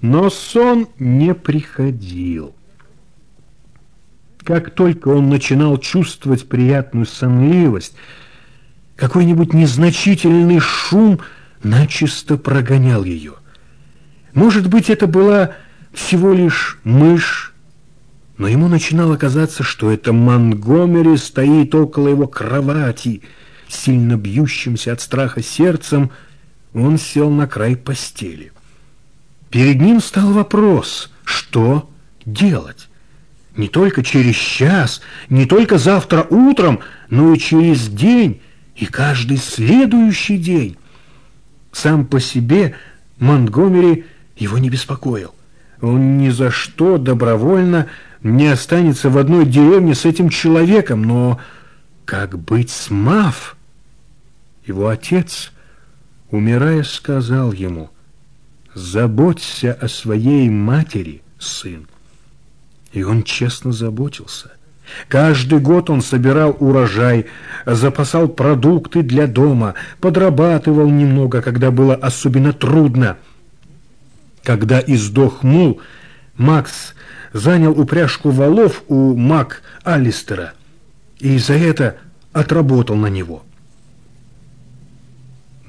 Но сон не приходил. Как только он начинал чувствовать приятную сонливость, какой-нибудь незначительный шум начисто прогонял ее. Может быть, это была всего лишь мышь, но ему начинало казаться, что это Монгомери стоит около его кровати, сильно бьющимся от страха сердцем, он сел на край постели. Перед ним стал вопрос, что делать? Не только через час, не только завтра утром, но и через день, и каждый следующий день. Сам по себе Монтгомери его не беспокоил. Он ни за что добровольно не останется в одной деревне с этим человеком, но как быть с Мав? Его отец, умирая, сказал ему — Заботься о своей матери, сын. И он честно заботился. Каждый год он собирал урожай, запасал продукты для дома, подрабатывал немного, когда было особенно трудно. Когда издох мул, Макс занял упряжку валов у Мак Алистера и за это отработал на него.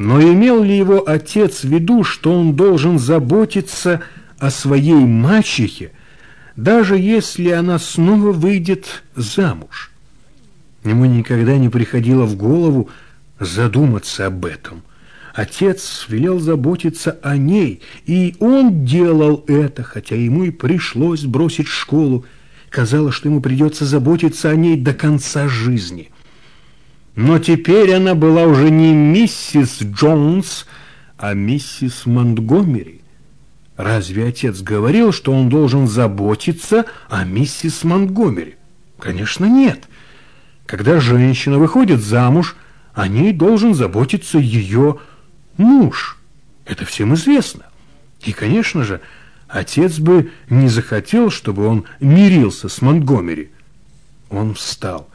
Но имел ли его отец в виду, что он должен заботиться о своей мачехе, даже если она снова выйдет замуж? Ему никогда не приходило в голову задуматься об этом. Отец велел заботиться о ней, и он делал это, хотя ему и пришлось бросить школу. Казалось, что ему придется заботиться о ней до конца жизни. Но теперь она была уже не миссис Джонс, а миссис Монтгомери. Разве отец говорил, что он должен заботиться о миссис Монтгомери? Конечно, нет. Когда женщина выходит замуж, о ней должен заботиться ее муж. Это всем известно. И, конечно же, отец бы не захотел, чтобы он мирился с Монтгомери. Он встал.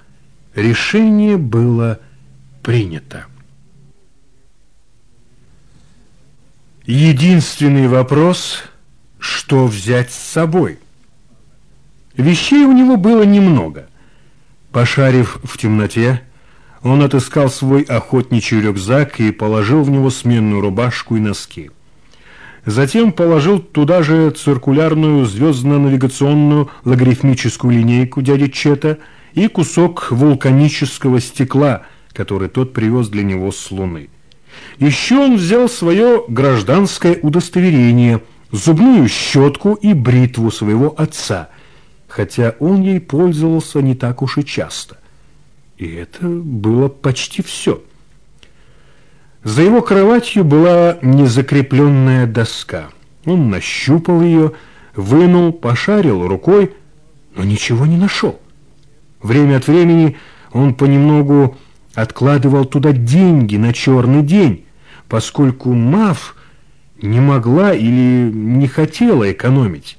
Решение было принято. Единственный вопрос, что взять с собой. Вещей у него было немного. Пошарив в темноте, он отыскал свой охотничий рюкзак и положил в него сменную рубашку и носки. Затем положил туда же циркулярную звездно-навигационную логарифмическую линейку дяди Чета – и кусок вулканического стекла, который тот привез для него с Луны. Еще он взял свое гражданское удостоверение, зубную щетку и бритву своего отца, хотя он ей пользовался не так уж и часто. И это было почти все. За его кроватью была незакрепленная доска. Он нащупал ее, вынул, пошарил рукой, но ничего не нашел. Время от времени он понемногу откладывал туда деньги на черный день, поскольку Мав не могла или не хотела экономить.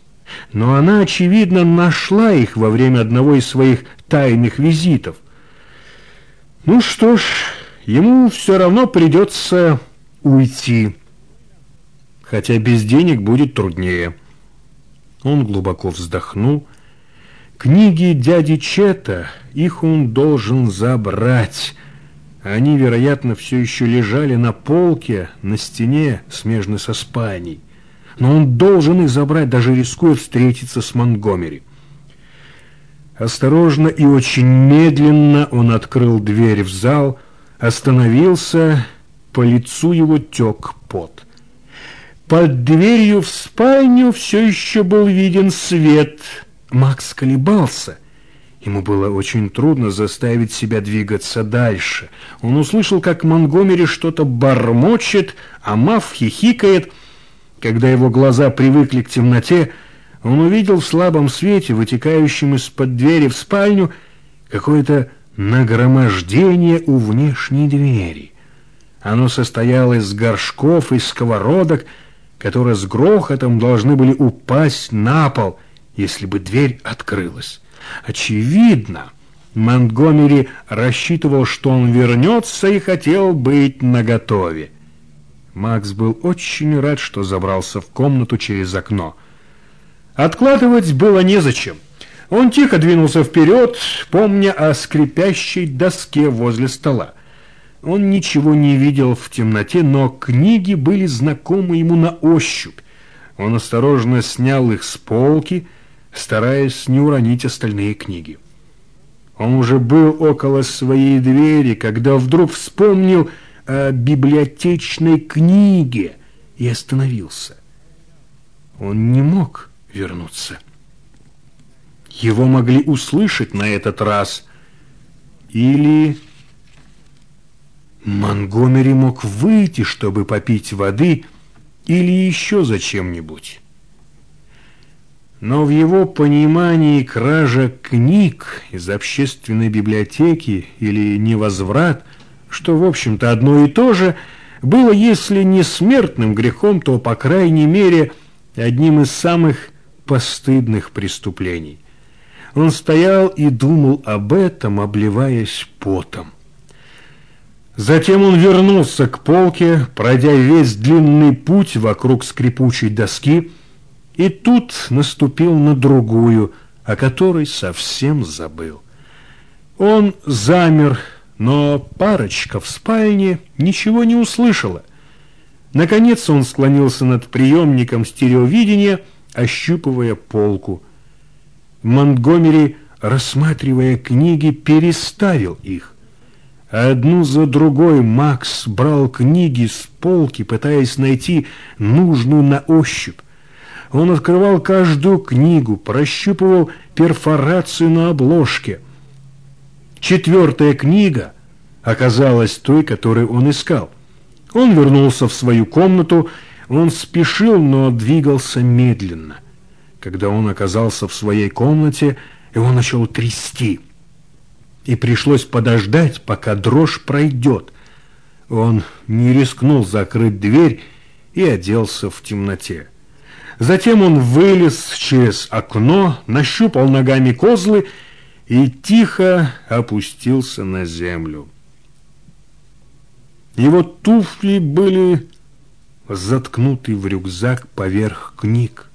Но она, очевидно, нашла их во время одного из своих тайных визитов. Ну что ж, ему все равно придется уйти, хотя без денег будет труднее. Он глубоко вздохнул Книги дяди Чета, их он должен забрать. Они, вероятно, все еще лежали на полке, на стене, смежно со спальней. Но он должен их забрать, даже рискуя встретиться с Монгомери. Осторожно и очень медленно он открыл дверь в зал, остановился, по лицу его тек пот. Под дверью в спальню все еще был виден свет — Макс колебался. Ему было очень трудно заставить себя двигаться дальше. Он услышал, как Монгомери что-то бормочет, а Мав хихикает. Когда его глаза привыкли к темноте, он увидел в слабом свете, вытекающем из-под двери в спальню, какое-то нагромождение у внешней двери. Оно состояло из горшков и сковородок, которые с грохотом должны были упасть на пол — если бы дверь открылась. Очевидно, Монтгомери рассчитывал, что он вернется и хотел быть наготове. Макс был очень рад, что забрался в комнату через окно. Откладывать было незачем. Он тихо двинулся вперед, помня о скрипящей доске возле стола. Он ничего не видел в темноте, но книги были знакомы ему на ощупь. Он осторожно снял их с полки, стараясь не уронить остальные книги. Он уже был около своей двери, когда вдруг вспомнил о библиотечной книге и остановился. Он не мог вернуться. Его могли услышать на этот раз. Или Монгомери мог выйти, чтобы попить воды, или еще зачем-нибудь. Но в его понимании кража книг из общественной библиотеки или невозврат, что, в общем-то, одно и то же, было, если не смертным грехом, то, по крайней мере, одним из самых постыдных преступлений. Он стоял и думал об этом, обливаясь потом. Затем он вернулся к полке, пройдя весь длинный путь вокруг скрипучей доски, и тут наступил на другую, о которой совсем забыл. Он замер, но парочка в спальне ничего не услышала. Наконец он склонился над приемником стереовидения, ощупывая полку. Монтгомери, рассматривая книги, переставил их. Одну за другой Макс брал книги с полки, пытаясь найти нужную на ощупь. Он открывал каждую книгу, прощупывал перфорацию на обложке. Четвертая книга оказалась той, которую он искал. Он вернулся в свою комнату, он спешил, но двигался медленно. Когда он оказался в своей комнате, его начал трясти. И пришлось подождать, пока дрожь пройдет. Он не рискнул закрыть дверь и оделся в темноте. Затем он вылез через окно, нащупал ногами козлы и тихо опустился на землю. Его туфли были заткнуты в рюкзак поверх книг,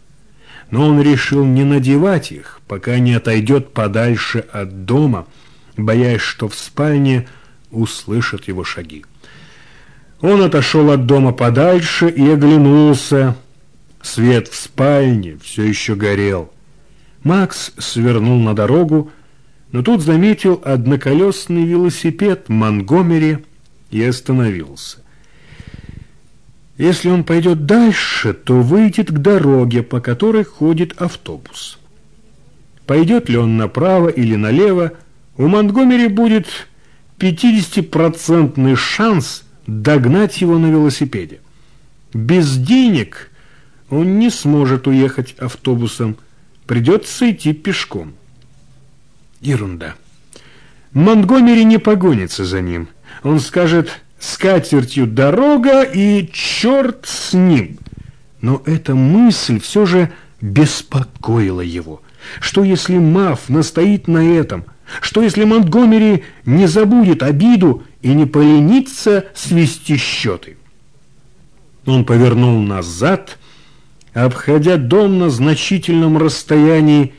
но он решил не надевать их, пока не отойдет подальше от дома, боясь, что в спальне услышат его шаги. Он отошел от дома подальше и оглянулся, Свет в спальне все еще горел. Макс свернул на дорогу, но тут заметил одноколесный велосипед Монгомери и остановился. Если он пойдет дальше, то выйдет к дороге, по которой ходит автобус. Пойдет ли он направо или налево, у Монгомери будет 50% шанс догнать его на велосипеде. Без денег – он не сможет уехать автобусом, придется идти пешком. Ерунда. Монтгомери не погонится за ним. Он скажет «с катертью дорога» и «черт с ним». Но эта мысль все же беспокоила его. Что если Маф настоит на этом? Что если Монтгомери не забудет обиду и не поленится свести счеты? Он повернул назад обходя дом на значительном расстоянии,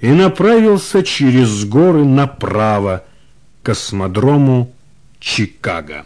и направился через горы направо к космодрому Чикаго.